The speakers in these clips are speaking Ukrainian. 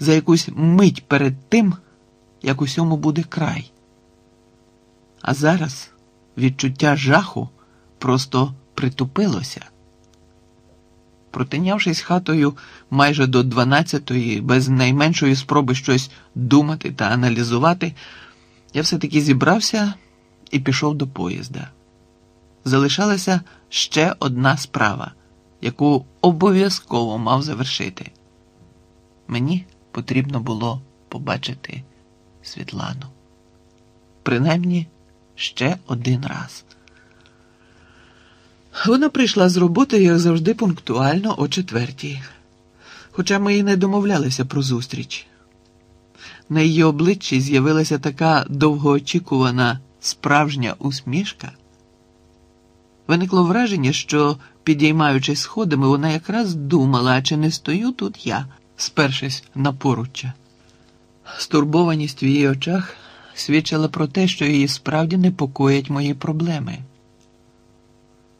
за якусь мить перед тим, як усьому буде край. А зараз відчуття жаху просто притупилося. Протинявшись хатою майже до дванадцятої, без найменшої спроби щось думати та аналізувати, я все-таки зібрався і пішов до поїзда. Залишалася ще одна справа, яку обов'язково мав завершити. Мені потрібно було побачити Світлану. Принаймні ще один раз. Вона прийшла з роботи, як завжди, пунктуально о четвертій. Хоча ми і не домовлялися про зустріч. На її обличчі з'явилася така довгоочікувана справжня усмішка. Виникло враження, що, підіймаючись сходами, вона якраз думала, чи не стою тут я, спершись на поруччя. Стурбованість в її очах свідчила про те, що її справді непокоять мої проблеми.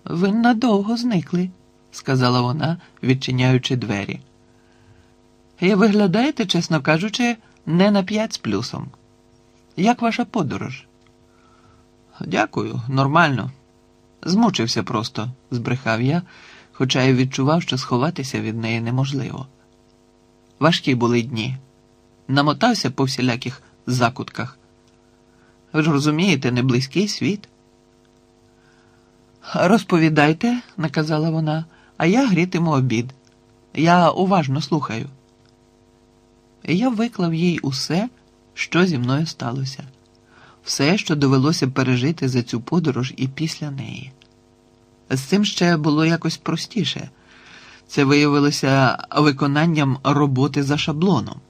Ви надовго зникли, сказала вона, відчиняючи двері. І виглядаєте, чесно кажучи, не на п'ять з плюсом. Як ваша подорож? Дякую, нормально. Змучився просто, збрехав я, хоча й відчував, що сховатися від неї неможливо. Важкі були дні. Намотався по всіляких закутках. Ви ж розумієте, не близький світ. Розповідайте, наказала вона, а я грітиму обід. Я уважно слухаю. Я виклав їй усе, що зі мною сталося, все, що довелося пережити за цю подорож і після неї. З цим ще було якось простіше. Це виявилося виконанням роботи за шаблоном.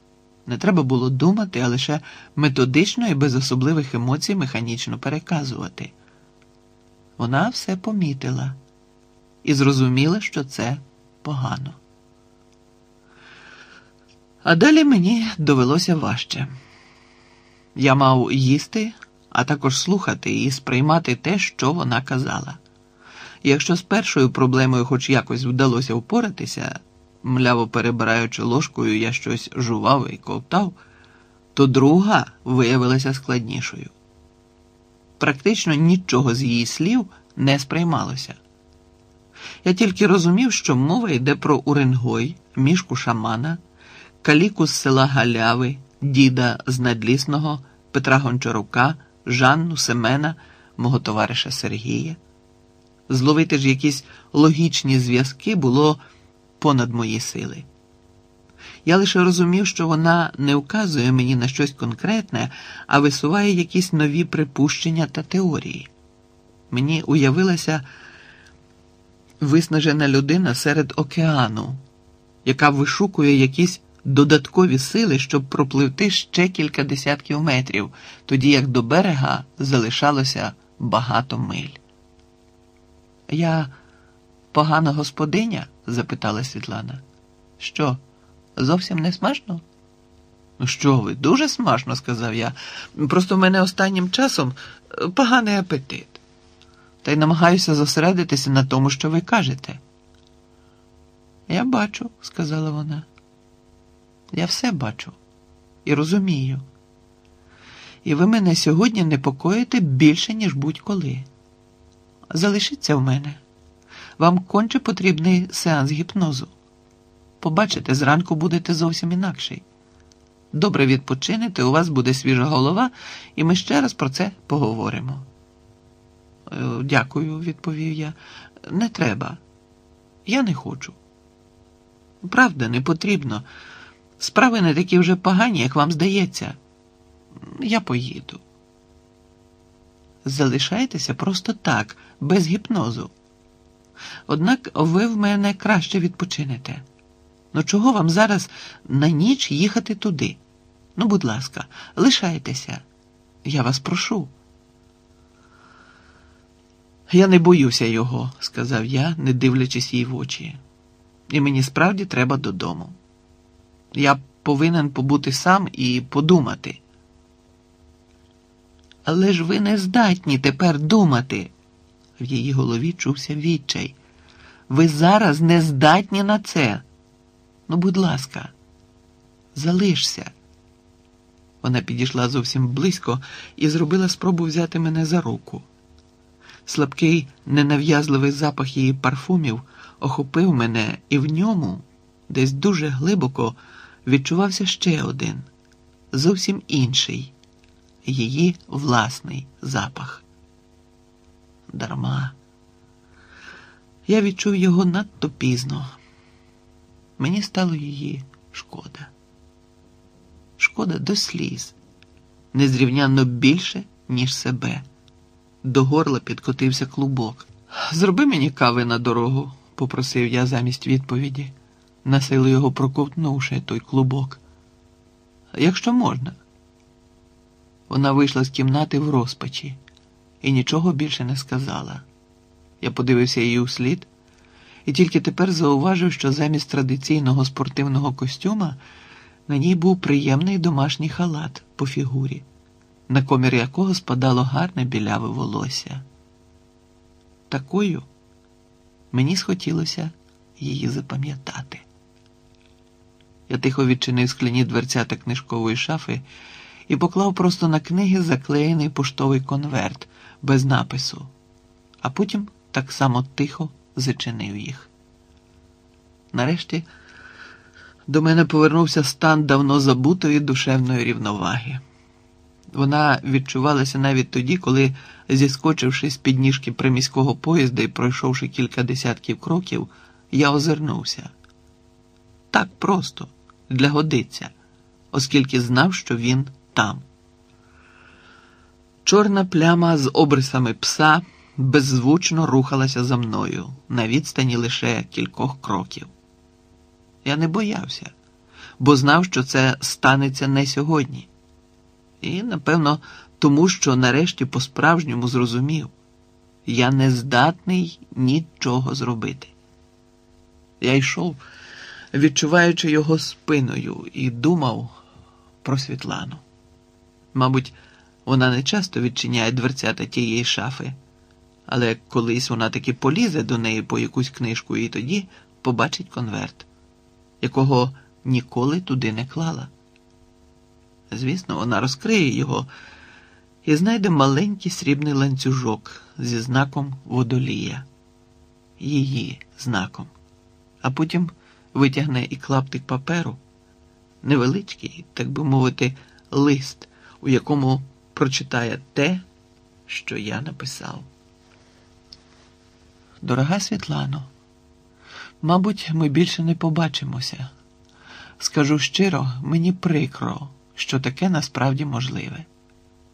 Не треба було думати, а лише методично і без особливих емоцій механічно переказувати. Вона все помітила і зрозуміла, що це погано. А далі мені довелося важче. Я мав їсти, а також слухати і сприймати те, що вона казала. Якщо з першою проблемою хоч якось вдалося впоратися, мляво перебираючи ложкою, я щось жував і ковтав, то друга виявилася складнішою. Практично нічого з її слів не сприймалося. Я тільки розумів, що мова йде про Уренгой, мішку шамана, каліку з села Галяви, діда з Надлісного, Петра Гончарука, Жанну, Семена, мого товариша Сергія. Зловити ж якісь логічні зв'язки було понад мої сили. Я лише розумів, що вона не вказує мені на щось конкретне, а висуває якісь нові припущення та теорії. Мені уявилася виснажена людина серед океану, яка вишукує якісь додаткові сили, щоб пропливти ще кілька десятків метрів, тоді як до берега залишалося багато миль. Я погана господиня? запитала Світлана. Що, зовсім не смачно? Що ви, дуже смачно, сказав я. Просто в мене останнім часом поганий апетит та й намагаюся зосередитися на тому, що ви кажете. Я бачу, сказала вона. Я все бачу і розумію. І ви мене сьогодні непокоїте більше, ніж будь-коли. Залишіться в мене. Вам конче потрібний сеанс гіпнозу. Побачите, зранку будете зовсім інакший. Добре відпочинете, у вас буде свіжа голова, і ми ще раз про це поговоримо. «Е, дякую, відповів я. Не треба. Я не хочу. Правда, не потрібно. Справи не такі вже погані, як вам здається. Я поїду. Залишайтеся просто так, без гіпнозу. Однак ви в мене краще відпочинете. Ну чого вам зараз на ніч їхати туди? Ну, будь ласка, лишайтеся. Я вас прошу. Я не боюся його, сказав я, не дивлячись їй в очі. І мені справді треба додому. Я повинен побути сам і подумати. Але ж ви не здатні тепер думати. В її голові чувся відчай. Ви зараз не здатні на це. Ну, будь ласка, залишся. Вона підійшла зовсім близько і зробила спробу взяти мене за руку. Слабкий, ненав'язливий запах її парфумів охопив мене, і в ньому, десь дуже глибоко, відчувався ще один, зовсім інший, її власний запах. Дарма. Я відчув його надто пізно. Мені стало її шкода. Шкода до сліз, незрівнянно більше, ніж себе. До горла підкотився клубок. Зроби мені кави на дорогу, попросив я замість відповіді, насилу його проковтнувши той клубок. Якщо можна. Вона вийшла з кімнати в розпачі і нічого більше не сказала. Я подивився її услід і тільки тепер зауважив, що замість традиційного спортивного костюма на ній був приємний домашній халат по фігурі, на комір якого спадало гарне біляве волосся. Такою мені схотілося її запам'ятати. Я тихо відчинив скляні дверцята книжкової шафи і поклав просто на книги заклеєний поштовий конверт без напису, а потім так само тихо зачинив їх. Нарешті до мене повернувся стан давно забутої душевної рівноваги. Вона відчувалася навіть тоді, коли, зіскочивши з підніжки приміського поїзда і пройшовши кілька десятків кроків, я озирнувся. Так просто, для годиця, оскільки знав, що він там. Чорна пляма з обрисами пса беззвучно рухалася за мною на відстані лише кількох кроків. Я не боявся, бо знав, що це станеться не сьогодні. І, напевно, тому що нарешті по-справжньому зрозумів, я не здатний нічого зробити. Я йшов, відчуваючи його спиною, і думав про Світлану. Мабуть, вона не часто відчиняє дверцята тієї шафи, але колись вона таки полізе до неї по якусь книжку і тоді побачить конверт, якого ніколи туди не клала. Звісно, вона розкриє його і знайде маленький срібний ланцюжок зі знаком водолія, її знаком, а потім витягне і клаптик паперу, невеличкий, так би мовити, лист, у якому прочитає те, що я написав. Дорога Світлано, мабуть, ми більше не побачимося. Скажу щиро, мені прикро, що таке насправді можливе.